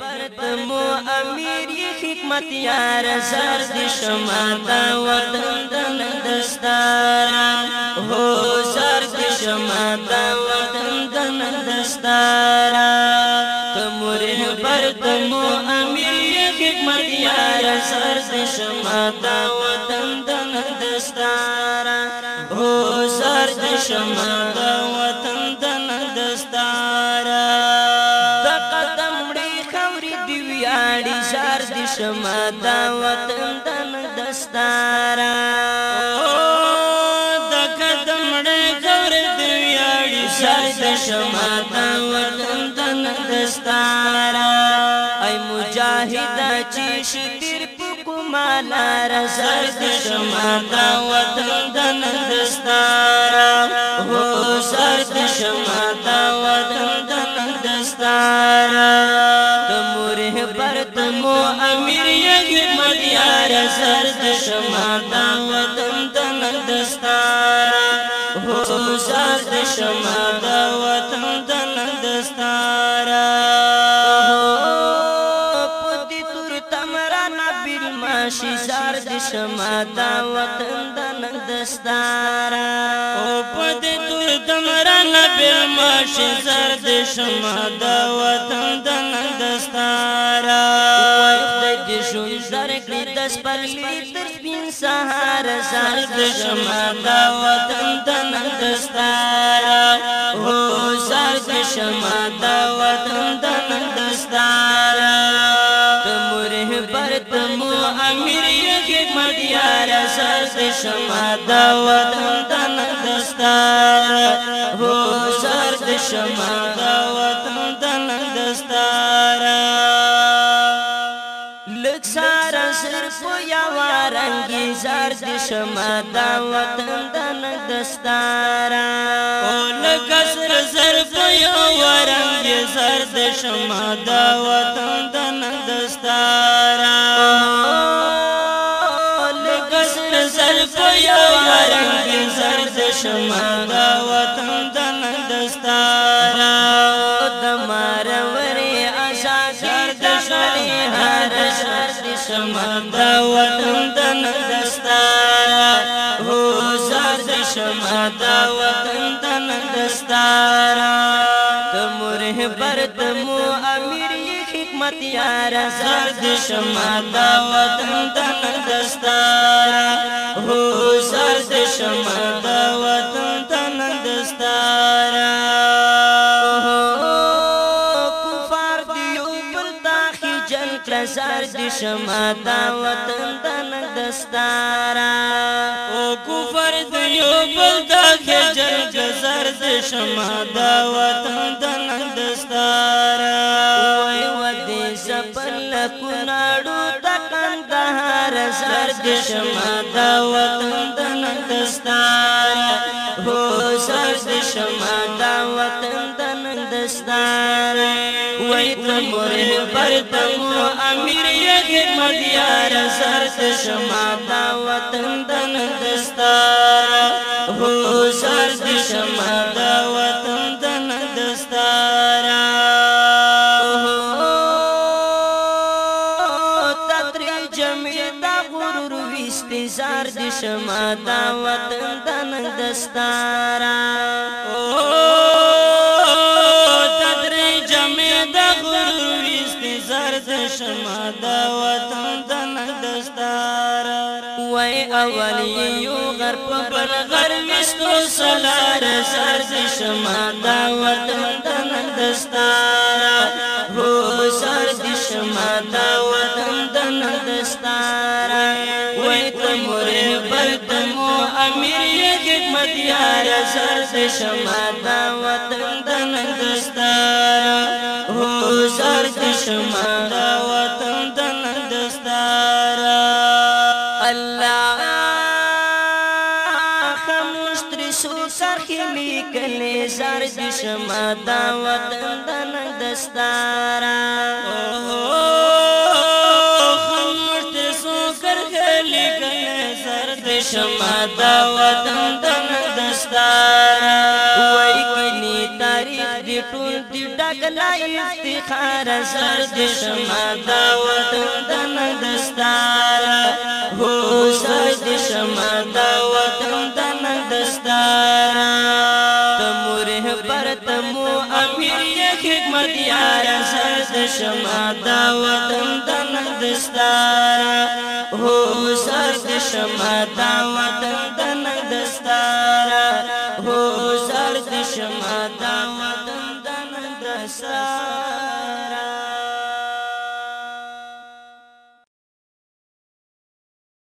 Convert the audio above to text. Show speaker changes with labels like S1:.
S1: برد مو امیر حکمت یار زر دی شما دا وطن دن دستار هو زر دی شما دا وطن دن دستار تمور برد مو امیر حکمت یار زر دی شما دا وطن دن دستار هو زر دی شما دا وطن ډی شار دي شما دا وطن دن دستارا د قدم ډې ګور دی یاړي شار دي شما دا وطن دن دستارا اي مجاهد چې شتیر پکمالا رزر دي شما دا وطن دن دستارا هو سر دي شما حکمت یار سر د شما دا وطن د نندستار هو سر د شما دا وطن د نندستار پدې تور تمرا نبی ماشي سر د شما دا وطن د نندستار او پدې تور تمرا نبی ماشي سر د شما دا وطن د نندستار سپرلی تر سپین سهار سال دشما دا وطن تنندستار او سال دشما دا وطن تنندستار تمره پر تمو امیر یکی مدیار سال دشما دا وطن تنندستار او سال دشما دا وطن زار دي شما دا وطن دن دستارا اول کسر زرف یو ورنگ زار دي شما دا وطن دن دستارا اول کسر زرف یو ورنگ زار دي شما دا وطن دن دستارا دمار وری آزاد دشمنی هر شر دي شما دا وطن دن دستارا شمع دا وطن تن دستارا تمره برد مو امیر ی حکمت یارا زرد شمع دا وطن تن دستارا هو زار دي شما دا وطن دن دستارا او کفر د یو بل دا خجر زار دي شما دا وطن دن دستارا وای ودي زپل کو ناړو تکن دهار زار دي شما دا وطن دن دستارا هو زار دي شما تم بر تم امیر حکمت یار سر شما دا وطن دن دستار هو سر شما دا وطن دن دستار تدری جمع دا غرور ویست سر شما دا وطن دن دستار شما د وطن د نندستار وای اول یو غر په بل غر وستو سلار سر شما د وطن د نندستار هو سر شما د وطن د نندستار وای تمور بل تمو امیر حکمت یار سر شما د وطن د نندستار تو شر کشما دا وطن دن دستارا اللہ خمشتر سو سرخی لیکلی شر کشما دا وطن دن دستارا خمشتر سو کرخی لیکلی شر کشما دا وطن دن دلا افتخار سر دې شما دا وطن د ندستار هو سر دې شما دا وطن د ندستار تمور پر تمو امیر یې خدمت یار سر دې شما دا وطن د ندستار هو سر دې شما دا وطن د ندستار هو سر دې شما دا وطن سلام